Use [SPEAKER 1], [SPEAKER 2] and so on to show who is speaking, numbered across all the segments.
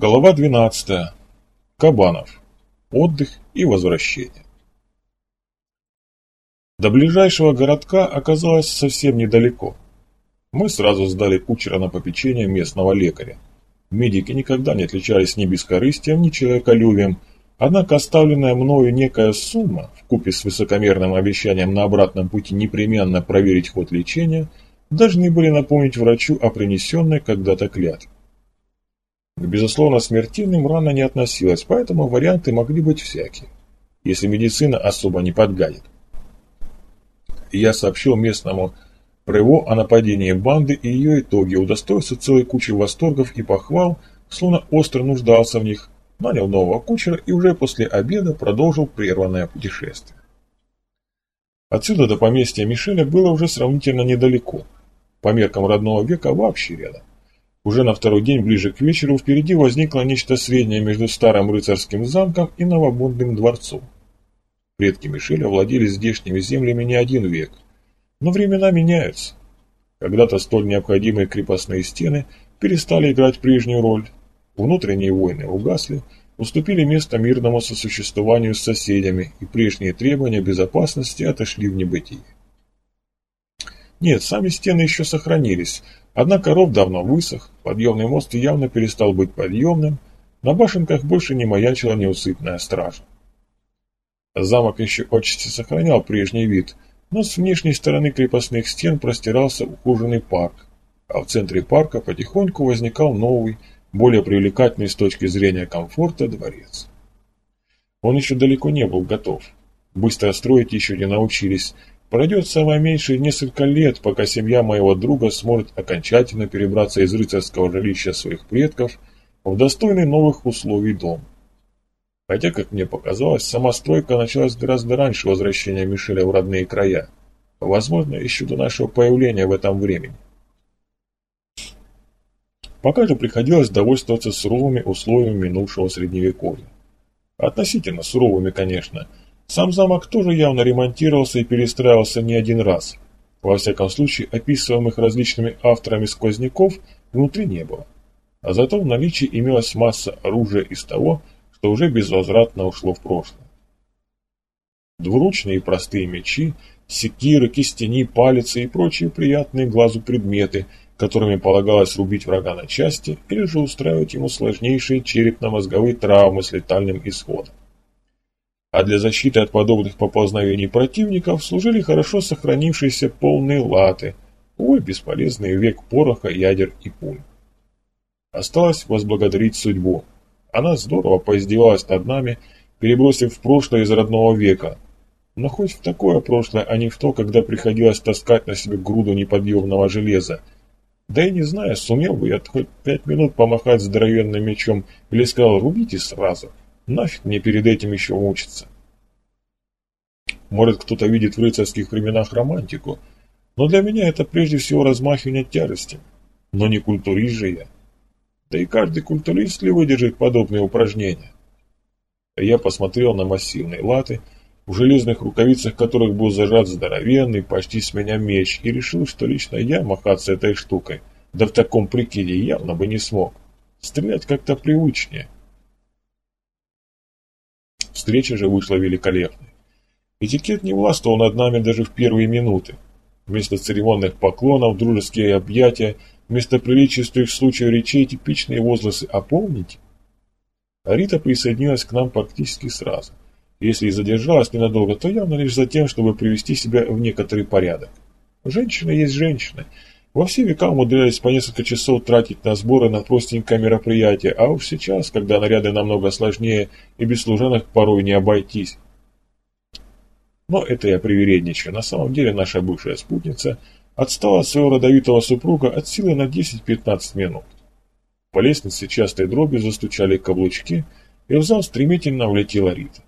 [SPEAKER 1] Голова 12. Кабанов. Отдых и возвращение. До ближайшего городка оказалось совсем недалеко. Мы сразу сдали кучера на попечение местного лекаря. Медики никогда не отличались ни бескорыстием, ни человеколюбием, однако оставленная мною некая сумма, вкупе с высокомерным обещанием на обратном пути непременно проверить ход лечения, должны были напомнить врачу о принесенной когда-то клятве. К безусловно смертельным рана не относилась, поэтому варианты могли быть всякие, если медицина особо не подгадит. Я сообщил местному Прево о нападении банды и ее итоге, удостоился целой кучи восторгов и похвал, словно остро нуждался в них, нанял нового кучера и уже после обеда продолжил прерванное путешествие. Отсюда до поместья Мишеля было уже сравнительно недалеко, по меркам родного века вообще рядом. Уже на второй день, ближе к вечеру, впереди возникло нечто среднее между старым рыцарским замком и новобундным дворцом. Предки Мишеля владели здешними землями не один век, но времена меняются. Когда-то столь необходимые крепостные стены перестали играть прежнюю роль, внутренние войны угасли, уступили место мирному сосуществованию с соседями, и прежние требования безопасности отошли в небытие. Нет, сами стены еще сохранились, однако ров давно высох, подъемный мост явно перестал быть подъемным, на башенках больше не маячила неусыпная стража. Замок еще отчасти сохранял прежний вид, но с внешней стороны крепостных стен простирался ухоженный парк, а в центре парка потихоньку возникал новый, более привлекательный с точки зрения комфорта дворец. Он еще далеко не был готов. Быстро строить еще не научились, Пройдет самое меньшее несколько лет, пока семья моего друга сможет окончательно перебраться из рыцарского жилища своих предков в достойный новых условий дом. Хотя, как мне показалось, сама началась гораздо раньше возвращения Мишеля в родные края. Возможно, еще до нашего появления в этом времени. Пока же приходилось довольствоваться суровыми условиями минувшего средневековья. Относительно суровыми, конечно – сам замок тоже явно ремонтировался и перестраивался не один раз. Во всяком случае, описываемых различными авторами сквозняков внутри не было. А зато в наличии имелась масса оружия из того, что уже безвозвратно ушло в прошлое. Двуручные простые мечи, секиры, кистени, палицы и прочие приятные глазу предметы, которыми полагалось рубить врага на части или же устраивать ему сложнейшие черепно-мозговые травмы с летальным исходом а для защиты от подобных поползновений противников служили хорошо сохранившиеся полные латы, увы, бесполезный век пороха, ядер и пуль. Осталось возблагодарить судьбу. Она здорово поиздевалась над нами, перебросив в прошлое из родного века. Но хоть в такое прошлое, а не в то, когда приходилось таскать на себе груду неподъемного железа. Да и не знаю, сумел бы я хоть пять минут помахать здоровенным мечом или сказал «рубите сразу». Нафиг мне перед этим еще мучиться? Может, кто-то видит в рыцарских временах романтику, но для меня это прежде всего размахивание тяжестями. Но не культурист же я. Да и каждый культурист ли выдержит подобные упражнения? Я посмотрел на массивные латы, в железных рукавицах которых был зажат здоровенный, почти с меня меч, и решил, что лично я махаться этой штукой, да в таком прикиде явно бы не смог. Стрелять как-то привычнее. Встреча же вышла великолепной. Этикет не властвовал над нами даже в первые минуты. Вместо церемонных поклонов, дружеские объятия, вместо приличествующих случаев речей типичные возгласы «А помните?». Арита присоединилась к нам практически сразу. Если и задержалась ненадолго, то явно лишь за тем, чтобы привести себя в некоторый порядок. Женщина есть женщина, во все века умудрялись по несколько часов тратить на сборы на простенькое мероприятие, а уж сейчас, когда наряды намного сложнее и без служанок порой не обойтись. Но это я привередничаю. На самом деле наша бывшая спутница отстала от своего родовитого супруга от силы на 10-15 минут. По лестнице частой дробью застучали каблучки, и в зал стремительно влетела Рита.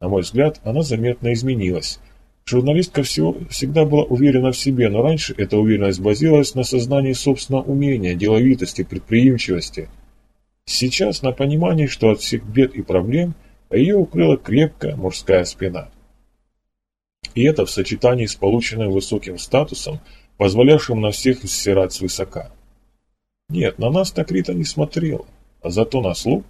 [SPEAKER 1] На мой взгляд, она заметно изменилась – Журналистка всего, всегда была уверена в себе, но раньше эта уверенность базировалась на сознании собственного умения, деловитости, предприимчивости. Сейчас на понимании, что от всех бед и проблем ее укрыла крепкая мужская спина. И это в сочетании с полученным высоким статусом, позволявшим на всех взирать свысока. Нет, на нас так Рита не смотрела. а зато на слуг.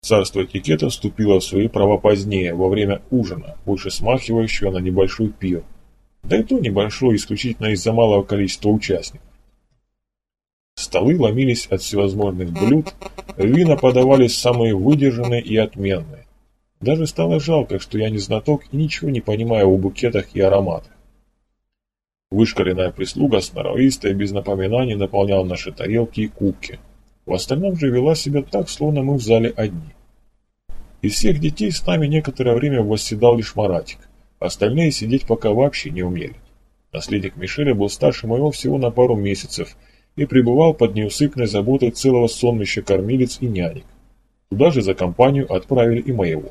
[SPEAKER 1] Царство этикета вступило в свои права позднее, во время ужина, больше смахивающего на небольшой пир. Да и то небольшой, исключительно из-за малого количества участников. Столы ломились от всевозможных блюд, вина подавались самые выдержанные и отменные. Даже стало жалко, что я не знаток и ничего не понимаю в букетах и ароматах. Вышкаленная прислуга сноровистая, без напоминаний наполняла наши тарелки и кубки. В остальном же вела себя так, словно мы в зале одни. Из всех детей с нами некоторое время восседал лишь Маратик. Остальные сидеть пока вообще не умели. Наследник Мишеля был старше моего всего на пару месяцев и пребывал под неусыпной заботой целого сонмища кормилец и нянек. Туда же за компанию отправили и моего.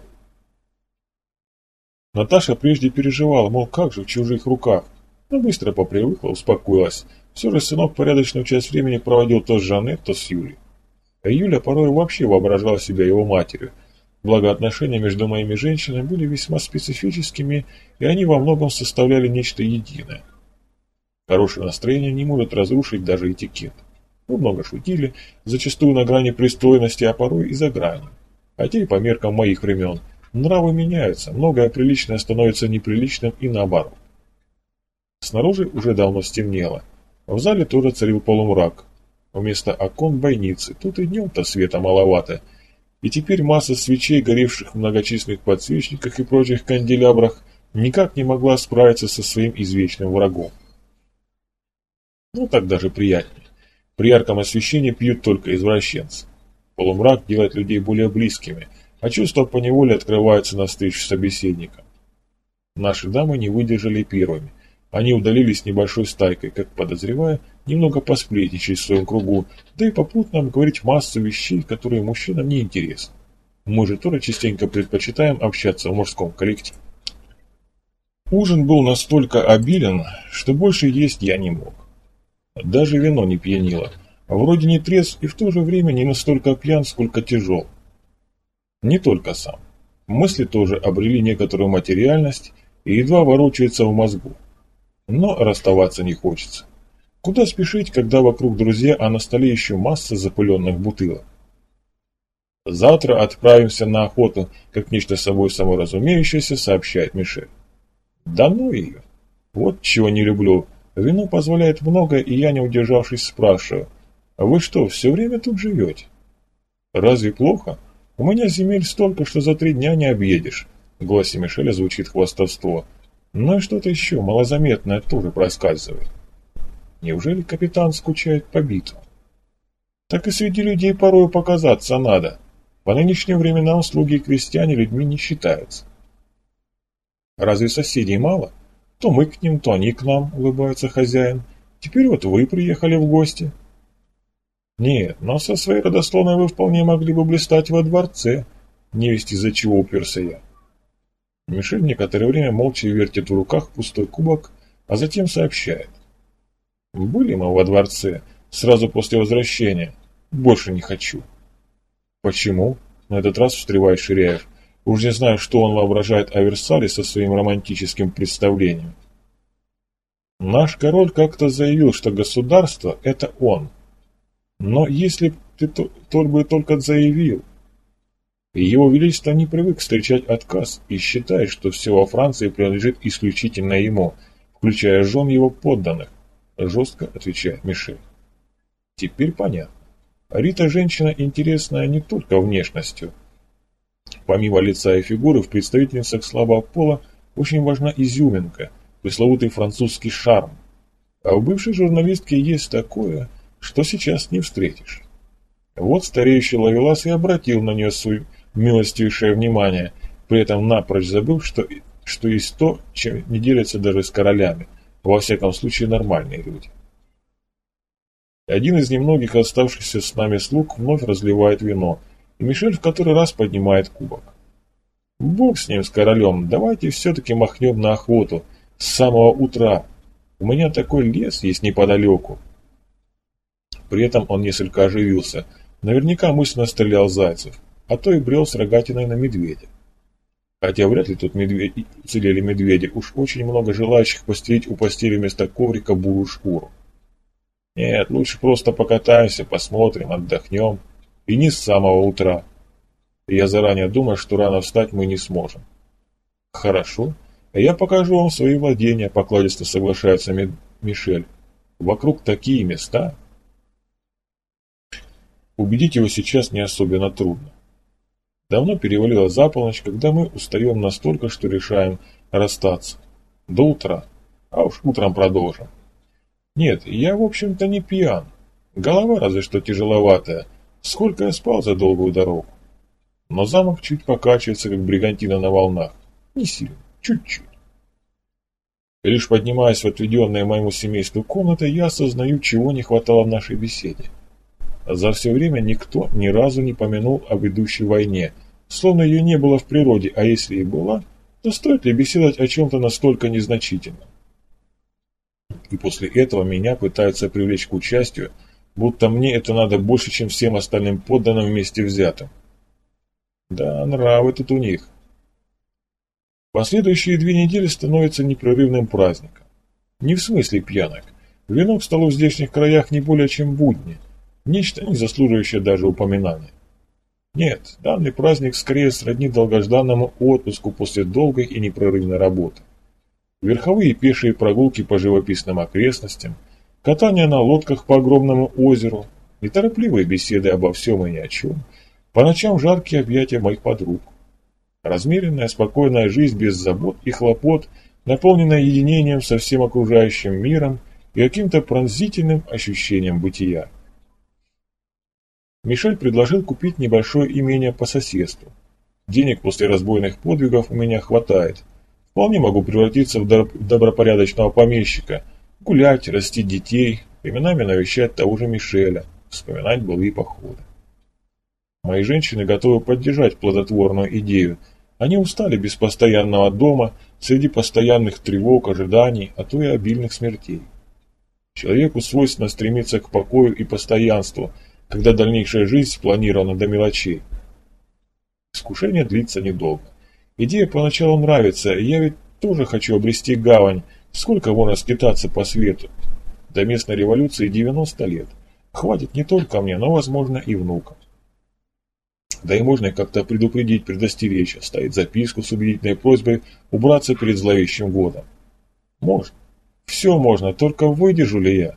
[SPEAKER 1] Наташа прежде переживала, мол, как же в чужих руках, но быстро попривыкла, успокоилась. Все же сынок порядочную часть времени проводил то с Жанет, то с Юлей. А Юля порой вообще воображала себя его матерью. Благо отношения между моими женщинами были весьма специфическими, и они во многом составляли нечто единое. Хорошее настроение не может разрушить даже этикет. Мы много шутили, зачастую на грани пристойности, а порой и за гранью. А теперь по меркам моих времен нравы меняются, многое приличное становится неприличным и наоборот. Снаружи уже давно стемнело. В зале тоже царил полумрак. Вместо окон бойницы, тут и днем-то света маловато. И теперь масса свечей, горевших в многочисленных подсвечниках и прочих канделябрах, никак не могла справиться со своим извечным врагом. Ну так даже приятнее. При ярком освещении пьют только извращенцы. Полумрак делает людей более близкими, а чувства поневоле открываются навстречу собеседникам. Наши дамы не выдержали первыми. Они удалились небольшой стайкой, как подозревая, немного посплетничать в своем кругу, да и попутно говорить массу вещей, которые мужчинам не интересны. Мы же тоже частенько предпочитаем общаться в мужском коллективе. Ужин был настолько обилен, что больше есть я не мог. Даже вино не пьянило. Вроде не трезв и в то же время не настолько пьян, сколько тяжел. Не только сам. Мысли тоже обрели некоторую материальность и едва ворочаются в мозгу. Но расставаться не хочется. Куда спешить, когда вокруг друзья, а на столе еще масса запыленных бутылок? Завтра отправимся на охоту, как нечто собой саморазумеющееся, сообщает Мишель. Да ну ее. Вот чего не люблю. Вино позволяет много, и я, не удержавшись, спрашиваю. Вы что, все время тут живете? Разве плохо? У меня земель столько, что за три дня не объедешь. В голосе Мишеля звучит хвастовство. Но и что-то еще малозаметное тоже проскальзывает. Неужели капитан скучает по битвам? Так и среди людей порою показаться надо. По нынешним временам слуги и крестьяне людьми не считаются. Разве соседей мало? То мы к ним, то они к нам, улыбается хозяин. Теперь вот вы приехали в гости. Нет, но со своей родословной вы вполне могли бы блистать во дворце, невесть из-за чего уперся я. Мишель некоторое время молча вертит в руках пустой кубок, а затем сообщает. «Были мы во дворце, сразу после возвращения. Больше не хочу». «Почему?» — на этот раз встревает Ширяев. «Уж не знаю, что он воображает о Версале со своим романтическим представлением». «Наш король как-то заявил, что государство — это он. Но если ты только, только заявил, его Величество не привык встречать отказ и считает, что все во Франции принадлежит исключительно ему, включая жен его подданных, жестко отвечает Мишель. Теперь понятно. Рита женщина интересная не только внешностью. Помимо лица и фигуры, в представительницах слабого пола очень важна изюминка, пресловутый французский шарм. А у бывшей журналистки есть такое, что сейчас не встретишь. Вот стареющий Лавелас и обратил на нее свой милостивейшее внимание, при этом напрочь забыв, что, что есть то, чем не делятся даже с королями, во всяком случае нормальные люди. Один из немногих оставшихся с нами слуг вновь разливает вино, и Мишель в который раз поднимает кубок. Бог с ним, с королем, давайте все-таки махнем на охоту, с самого утра. У меня такой лес есть неподалеку. При этом он несколько оживился, наверняка мысленно стрелял зайцев а то и брел с рогатиной на медведя. Хотя вряд ли тут медведи, целели медведи, уж очень много желающих постелить у постели вместо коврика бурую шкуру. Нет, лучше просто покатаемся, посмотрим, отдохнем. И не с самого утра. Я заранее думаю, что рано встать мы не сможем. Хорошо. Я покажу вам свои владения, покладисто соглашается Мишель. Вокруг такие места. Убедить его сейчас не особенно трудно. Давно перевалила за полночь, когда мы устаем настолько, что решаем расстаться. До утра. А уж утром продолжим. Нет, я, в общем-то, не пьян. Голова разве что тяжеловатая. Сколько я спал за долгую дорогу. Но замок чуть покачивается, как бригантина на волнах. Не сильно, чуть-чуть. Лишь поднимаясь в отведенные моему семейству комнаты, я осознаю, чего не хватало в нашей беседе. За все время никто ни разу не помянул об идущей войне, словно ее не было в природе, а если и была, то стоит ли беседовать о чем-то настолько незначительном? И после этого меня пытаются привлечь к участию, будто мне это надо больше, чем всем остальным подданным вместе взятым. Да, нравы тут у них. Последующие две недели становятся непрерывным праздником. Не в смысле пьянок. Вино к столу в здешних краях не более чем будни. Нечто, не заслуживающее даже упоминания. Нет, данный праздник скорее сродни долгожданному отпуску после долгой и непрерывной работы. Верховые и пешие прогулки по живописным окрестностям, катание на лодках по огромному озеру, неторопливые беседы обо всем и ни о чем, по ночам жаркие объятия моих подруг. Размеренная, спокойная жизнь без забот и хлопот, наполненная единением со всем окружающим миром и каким-то пронзительным ощущением бытия. Мишель предложил купить небольшое имение по соседству. Денег после разбойных подвигов у меня хватает. Вполне могу превратиться в добропорядочного помещика, гулять, растить детей, временами навещать того же Мишеля, вспоминать былые походы. Мои женщины готовы поддержать плодотворную идею. Они устали без постоянного дома, среди постоянных тревог, ожиданий, а то и обильных смертей. Человеку свойственно стремиться к покою и постоянству – когда дальнейшая жизнь спланирована до мелочей. Искушение длится недолго. Идея поначалу нравится, я ведь тоже хочу обрести гавань. Сколько можно скитаться по свету? До местной революции 90 лет. Хватит не только мне, но, возможно, и внукам. Да и можно как-то предупредить, предостеречь, оставить записку с убедительной просьбой убраться перед зловещим годом. Можно. Все можно, только выдержу ли я?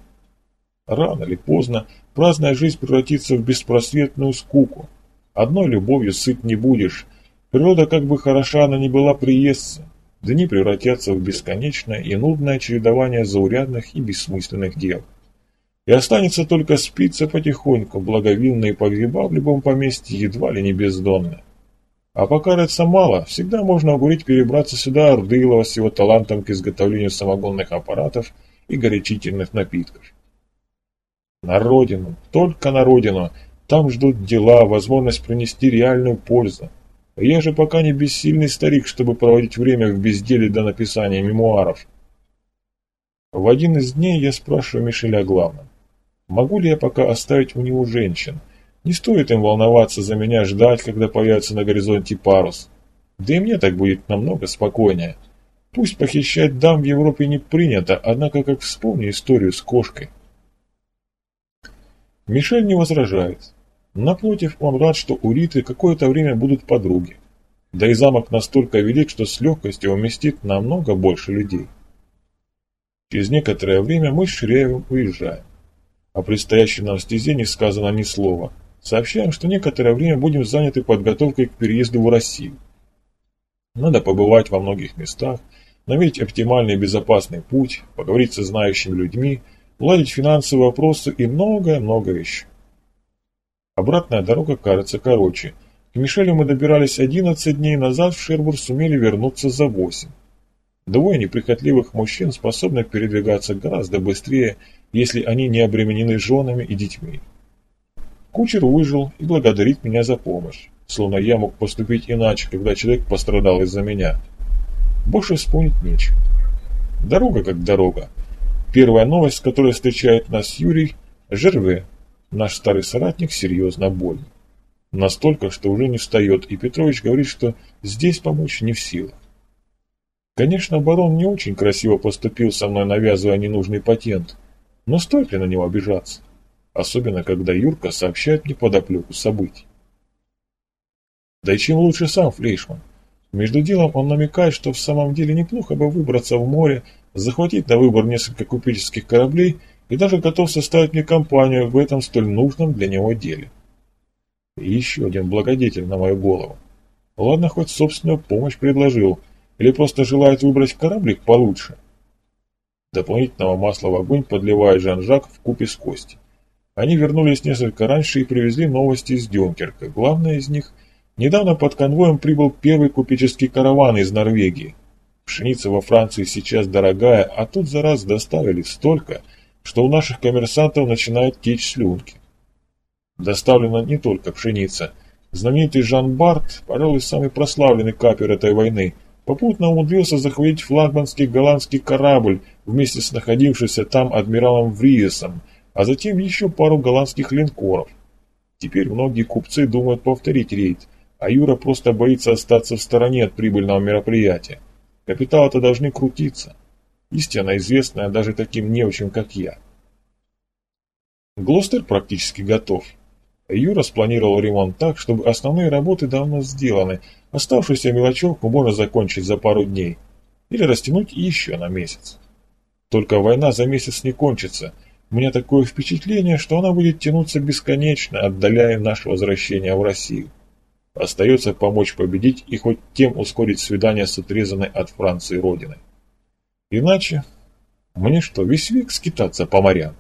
[SPEAKER 1] Рано или поздно праздная жизнь превратится в беспросветную скуку. Одной любовью сыт не будешь. Природа, как бы хороша она ни была приестся, дни превратятся в бесконечное и нудное чередование заурядных и бессмысленных дел. И останется только спиться потихоньку, благовинные погреба в любом поместье едва ли не бездонные. А пока рыться мало, всегда можно уговорить перебраться сюда Ордылова с его талантом к изготовлению самогонных аппаратов и горячительных напитков. На родину, только на родину. Там ждут дела, возможность принести реальную пользу. Я же пока не бессильный старик, чтобы проводить время в безделии до написания мемуаров. В один из дней я спрашиваю Мишеля о. Могу ли я пока оставить у него женщин? Не стоит им волноваться за меня, ждать, когда появится на горизонте парус. Да и мне так будет намного спокойнее. Пусть похищать дам в Европе не принято, однако как вспомни историю с кошкой. Мишель не возражает. Напротив, он рад, что у Риты какое-то время будут подруги. Да и замок настолько велик, что с легкостью уместит намного больше людей. Через некоторое время мы с Ширяевым уезжаем. О предстоящей нам стезе не сказано ни слова. Сообщаем, что некоторое время будем заняты подготовкой к переезду в Россию. Надо побывать во многих местах, наметить оптимальный безопасный путь, поговорить со знающими людьми, уладить финансовые вопросы и многое-многое еще. Обратная дорога кажется короче. К Мишелю мы добирались 11 дней назад, в Шербур сумели вернуться за 8. Двое неприхотливых мужчин способны передвигаться гораздо быстрее, если они не обременены женами и детьми. Кучер выжил и благодарит меня за помощь, словно я мог поступить иначе, когда человек пострадал из-за меня. Больше вспомнить нечего. Дорога как дорога, Первая новость, с которой встречает нас Юрий, Жерве, наш старый соратник, серьезно болен. Настолько, что уже не встает, и Петрович говорит, что здесь помочь не в силах. Конечно, барон не очень красиво поступил со мной, навязывая ненужный патент, Но стоит ли на него обижаться? Особенно, когда Юрка сообщает мне подоплеку событий. Да и чем лучше сам Флейшман. Между делом он намекает, что в самом деле неплохо бы выбраться в море, захватить на выбор несколько купеческих кораблей и даже готов составить мне компанию в этом столь нужном для него деле. И еще один благодетель на мою голову. Ладно, хоть собственную помощь предложил, или просто желает выбрать кораблик получше. Дополнительного масла в огонь подливает Жан-Жак в купе с Костей. Они вернулись несколько раньше и привезли новости из Дюнкерка. Главное из них – недавно под конвоем прибыл первый купеческий караван из Норвегии. Пшеница во Франции сейчас дорогая, а тут за раз доставили столько, что у наших коммерсантов начинают течь слюнки. Доставлена не только пшеница. Знаменитый Жан Барт, пожалуй, самый прославленный капер этой войны, попутно умудрился захватить флагманский голландский корабль вместе с находившимся там адмиралом Вриесом, а затем еще пару голландских линкоров. Теперь многие купцы думают повторить рейд, а Юра просто боится остаться в стороне от прибыльного мероприятия. Капиталы-то должны крутиться. Истина известная даже таким неучим, как я. Глостер практически готов. Юра спланировал ремонт так, чтобы основные работы давно сделаны, оставшуюся мелочевку можно закончить за пару дней или растянуть еще на месяц. Только война за месяц не кончится. У меня такое впечатление, что она будет тянуться бесконечно, отдаляя наше возвращение в Россию. Остается помочь победить и хоть тем ускорить свидание с отрезанной от Франции родиной. Иначе мне что, весь век скитаться по морям?